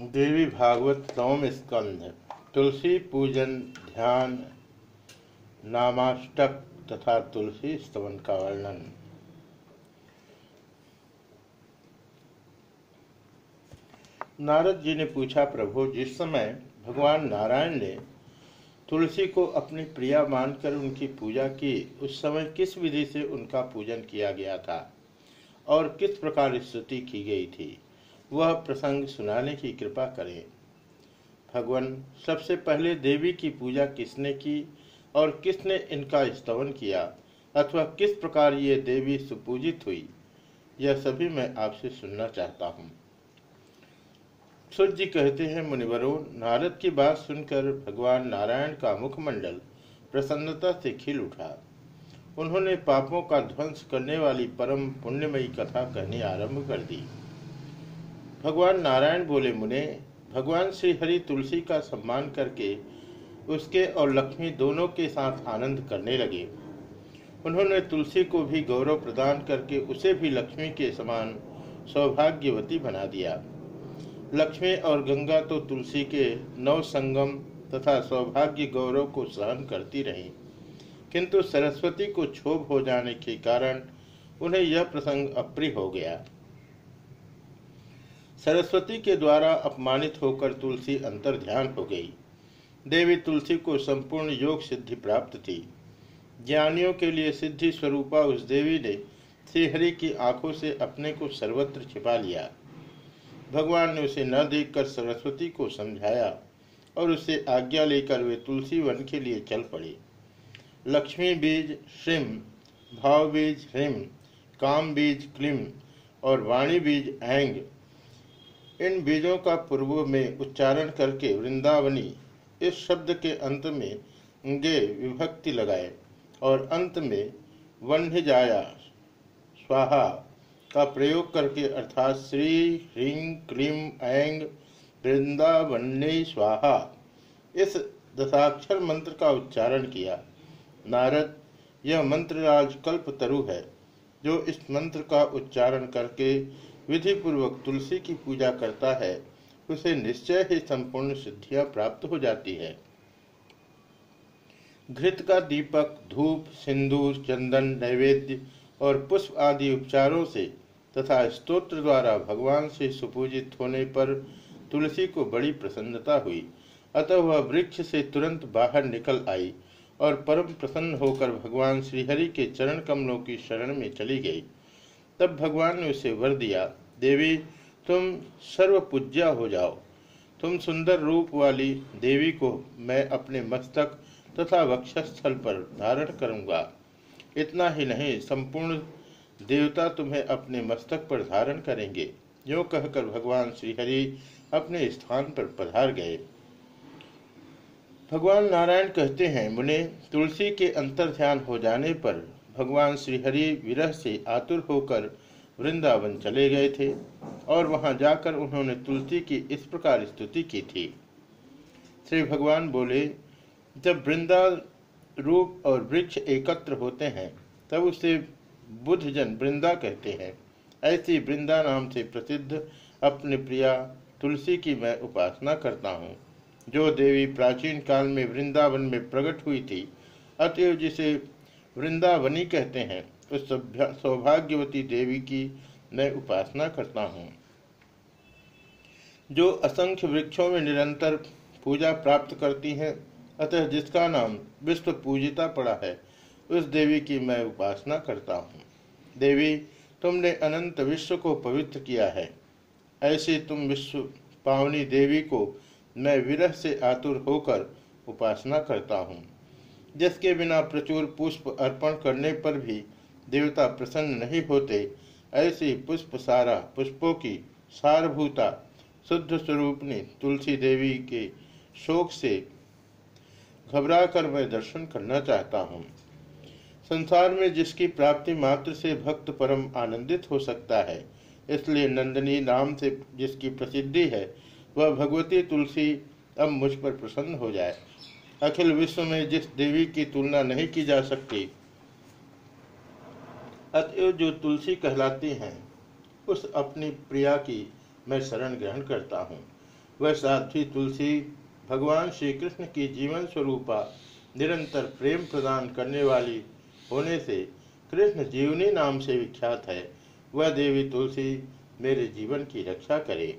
देवी भागवत नवम स्कंध, तुलसी पूजन ध्यान, नामाष्टक तथा तुलसी स्तवन का वर्णन। नारद जी ने पूछा, प्रभु, जिस समय भगवान नारायण ने तुलसी को अपनी प्रिया मानकर उनकी पूजा की, उस समय किस विधि से उनका पूजन किया गया था और किस प्रकार स्तुति की गई थी? वह प्रसंग सुनाने की कृपा करें। भगवान, सबसे पहले देवी की पूजा किसने की और किसने इनका स्तवन किया अथवा किस प्रकार ये देवी सुपूजित हुई, यह सभी मैं आपसे सुनना चाहता हूँ। सूर्य कहते हैं, मुनिवरों, नारद की बात सुनकर भगवान नारायण का मुखमंडल प्रसन्नता से खिल उठा। उन्होंने पापों का ध्वंस करने वाली परम पुण्यमयी कथा कहनी आरंभ कर दी। भगवान नारायण बोले, मुने, भगवान श्री हरि तुलसी का सम्मान करके उसके और लक्ष्मी दोनों के साथ आनंद करने लगे। उन्होंने तुलसी को भी गौरव प्रदान करके उसे भी लक्ष्मी के समान सौभाग्यवती बना दिया। लक्ष्मी और गंगा तो तुलसी के नव संगम तथा सौभाग्य गौरव को सहन करती रही। किंतु सरस्वती को क्षोभ हो जाने के कारण उन्हें यह प्रसंग अप्रिय हो गया। सरस्वती के द्वारा अपमानित होकर तुलसी अंतर ध्यान हो गई। देवी तुलसी को संपूर्ण योग सिद्धि प्राप्त थी। ज्ञानियों के लिए सिद्धि स्वरूपा उस देवी ने श्रीहरि की आँखों से अपने को सर्वत्र छिपा लिया। भगवान ने उसे न देखकर सरस्वती को समझाया और उसे आज्ञा लेकर वे तुलसी वन के लिए चल पड़े। लक्ष्मी बीज श्रिम, भाव बीज ह्रीम, काम बीज क्लिम और वाणी बीज ऐंग इन बीजों का पूर्व में उच्चारण करके वृंदावनी इस शब्द के अंत में गे विभक्ति लगाए और अंत में वन्य जाया स्वाहा का प्रयोग करके अर्थात श्री ह्रीं क्लीं ऐंग वृंदावन्य स्वाहा इस दशाक्षर मंत्र का उच्चारण किया। नारद, यह मंत्रराज कल्प तरु है, जो इस मंत्र का उच्चारण करके विधि पूर्वक तुलसी की पूजा करता है, उसे निश्चय ही संपूर्ण सिद्धियाँ प्राप्त हो जाती है। घृत का दीपक, धूप, सिंदूर, चंदन, नैवेद्य और पुष्प आदि उपचारों से तथा स्तोत्र द्वारा भगवान से सुपूजित होने पर तुलसी को बड़ी प्रसन्नता हुई। अतः वह वृक्ष से तुरंत बाहर निकल आई और परम प्रसन्न होकर भगवान श्रीहरि के चरण कमलों की शरण में चली गई। तब भगवान ने उसे वर दिया, देवी, तुम सर्व पूज्या हो जाओ। तुम सुंदर रूप वाली देवी को मैं अपने मस्तक तथा वक्षस्थल पर धारण करूँगा। इतना ही नहीं, संपूर्ण देवता तुम्हें अपने मस्तक पर धारण करेंगे। जो कहकर भगवान श्रीहरि अपने स्थान पर पधार गए। भगवान नारायण कहते हैं, मुने, तुलसी के अंतर ध्यान हो जाने पर भगवान श्रीहरि विरह से आतुर होकर वृंदावन चले गए थे और वहाँ जाकर उन्होंने तुलसी की इस प्रकार स्तुति की थी। श्री भगवान बोले, जब वृंदा रूप और वृक्ष एकत्र होते हैं, तब उसे बुद्धजन वृंदा कहते हैं। ऐसी वृंदा नाम से प्रसिद्ध अपने प्रिया तुलसी की मैं उपासना करता हूँ, जो देवी प्राचीन काल में वृंदावन में प्रकट हुई थी, अतएव जिसे वृंदावनी कहते हैं, उस सौभाग्यवती देवी की मैं उपासना करता हूँ। जो असंख्य वृक्षों में निरंतर पूजा प्राप्त करती हैं, अतः जिसका नाम विश्व पूजिता पड़ा है, उस देवी की मैं उपासना करता हूँ। देवी, तुमने अनंत विश्व को पवित्र किया है। ऐसे तुम विश्व पावनी देवी को मैं विरह से आतुर होकर उपासना करता हूँ। जिसके बिना प्रचुर पुष्प अर्पण करने पर भी देवता प्रसन्न नहीं होते, ऐसी पुष्प सारा पुष्पों की सारभूता शुद्ध स्वरूपनी तुलसी देवी के शोक से घबरा कर मैं दर्शन करना चाहता हूँ। संसार में जिसकी प्राप्ति मात्र से भक्त परम आनंदित हो सकता है, इसलिए नंदनी नाम से जिसकी प्रसिद्धि है, वह भगवती तुलसी अब मुझ पर प्रसन्न हो जाए। अखिल विश्व में जिस देवी की तुलना नहीं की जा सकती, अतएव जो तुलसी कहलाती हैं, उस अपनी प्रिया की मैं शरण ग्रहण करता हूँ। वह साध्वी तुलसी भगवान श्री कृष्ण की जीवन स्वरूपा निरंतर प्रेम प्रदान करने वाली होने से कृष्ण जीवनी नाम से विख्यात है। वह देवी तुलसी मेरे जीवन की रक्षा करे।